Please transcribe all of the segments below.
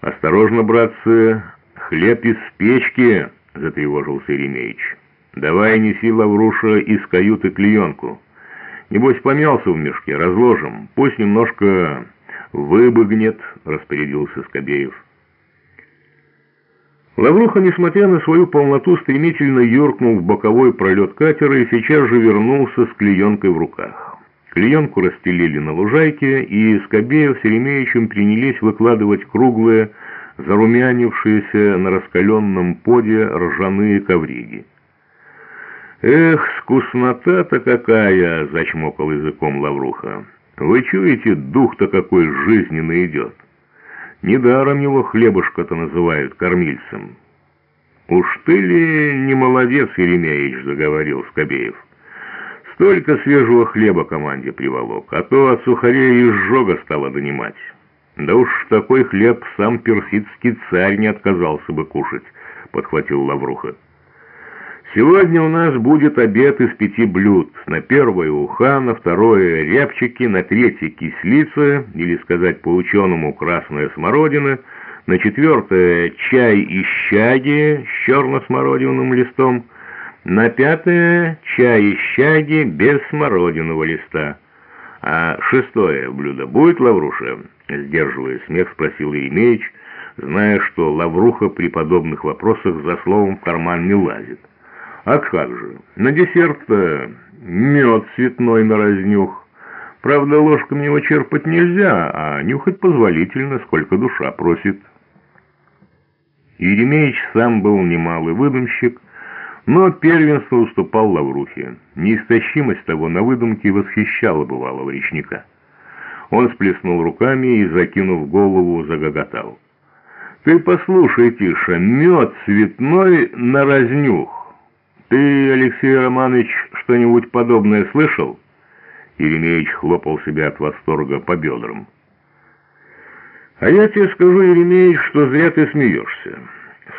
«Осторожно, братцы, хлеб из печки!» — затревожился Еремеич. «Давай неси Лавруша из каюты клеенку. Небось, помялся в мешке, разложим. Пусть немножко выбыгнет», — распорядился Скобеев. Лавруха, несмотря на свою полноту, стремительно юркнул в боковой пролет катера и сейчас же вернулся с клеенкой в руках. Клеенку расстелили на лужайке, и Скобеев с Еремеевичем принялись выкладывать круглые, зарумянившиеся на раскаленном поде ржаные ковриги. «Эх, вкуснота-то какая!» — зачмокал языком Лавруха. «Вы чуете, дух-то какой жизненный идет? Недаром его хлебушка-то называют кормильцем». «Уж ты ли не молодец, Еремеевич?» — заговорил Скобеев. «Столько свежего хлеба команде приволок, а то от сухарей изжога стало донимать». «Да уж такой хлеб сам персидский царь не отказался бы кушать», — подхватил Лавруха. «Сегодня у нас будет обед из пяти блюд. На первое уха, на второе рябчики, на третье кислица, или сказать по-ученому красная смородина, на четвертое чай из щаги с черно-смородиновым листом, на пятое чай из щаги без смородинового листа». «А шестое блюдо будет, Лавруша?» Сдерживая смех, спросил Еремеич, зная, что Лавруха при подобных вопросах за словом в карман не лазит. «А как же? На десерт-то мед цветной на разнюх. Правда, ложками его черпать нельзя, а нюхать позволительно, сколько душа просит». Еремеич сам был немалый выдумщик, но первенство уступал Лаврухе. Неистощимость того на выдумке восхищала бывалого речника. Он сплеснул руками и, закинув голову, загоготал. «Ты послушай, Тиша, мед цветной на разнюх. Ты, Алексей Романович, что-нибудь подобное слышал?» Еремеич хлопал себя от восторга по бедрам. «А я тебе скажу, Еремеич, что зря ты смеешься».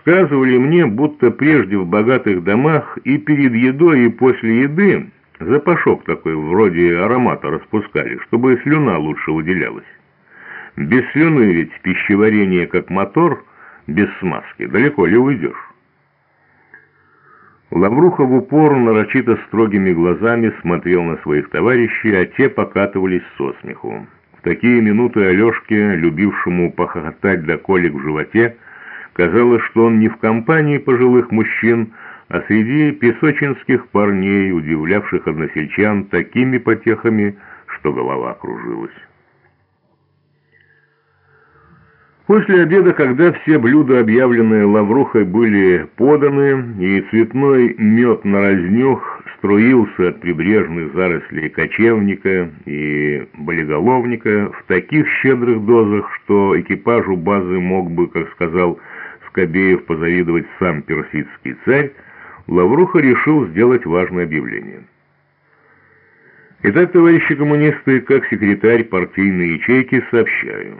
Сказывали мне, будто прежде в богатых домах и перед едой, и после еды запашок такой вроде аромата распускали, чтобы слюна лучше выделялась. Без слюны ведь пищеварение как мотор, без смазки, далеко ли уйдешь? Лавруха в упор нарочито строгими глазами смотрел на своих товарищей, а те покатывались со смеху. В такие минуты Алешке, любившему похохотать до колик в животе, Казалось, что он не в компании пожилых мужчин, а среди песочинских парней, удивлявших односельчан такими потехами, что голова кружилась. После обеда, когда все блюда, объявленные лаврухой, были поданы, и цветной мед на разнюх струился от прибрежных зарослей кочевника и болеголовника в таких щедрых дозах, что экипажу базы мог бы, как сказал Скобеев позавидовать сам персидский царь, Лавруха решил сделать важное объявление. Итак, товарищи коммунисты, как секретарь партийной ячейки сообщаю.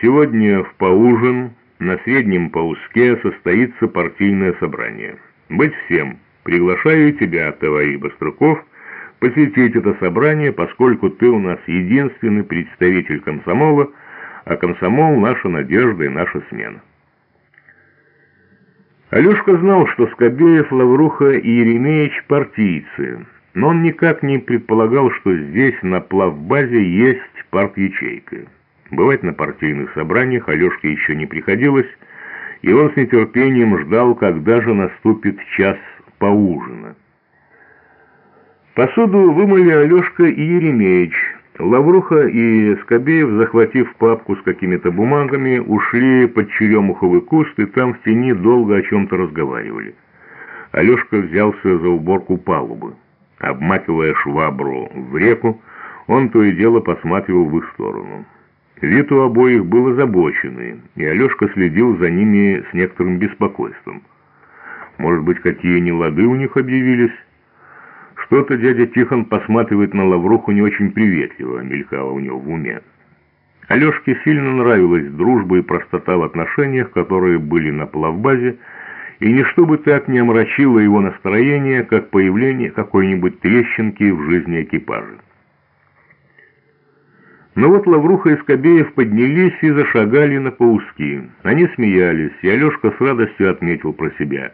Сегодня в поужин на Среднем Пауске состоится партийное собрание. Быть всем. Приглашаю тебя, товарищ Боструков, посетить это собрание, поскольку ты у нас единственный представитель комсомола, а комсомол — наша надежда и наша смена. Алешка знал, что Скобеев, Лавруха и Еремеич партийцы, но он никак не предполагал, что здесь, на плавбазе, есть парт-ячейка. Бывать на партийных собраниях Алешке еще не приходилось, и он с нетерпением ждал, когда же наступит час поужина. Посуду вымыли Алешка и Еремеич, Лавруха и Скобеев, захватив папку с какими-то бумагами, ушли под черемуховый куст и там в тени долго о чем-то разговаривали. Алешка взялся за уборку палубы. Обмакивая швабру в реку, он то и дело посматривал в их сторону. Вид у обоих был озабоченный, и Алешка следил за ними с некоторым беспокойством. Может быть, какие нелады у них объявились? Что-то дядя Тихон посматривает на Лавруху не очень приветливо, мелькало у него в уме. Алешке сильно нравилась дружба и простота в отношениях, которые были на плавбазе, и ничто бы так не омрачило его настроение, как появление какой-нибудь трещинки в жизни экипажа. Но вот Лавруха и Скобеев поднялись и зашагали на пауски. Они смеялись, и Алешка с радостью отметил про себя.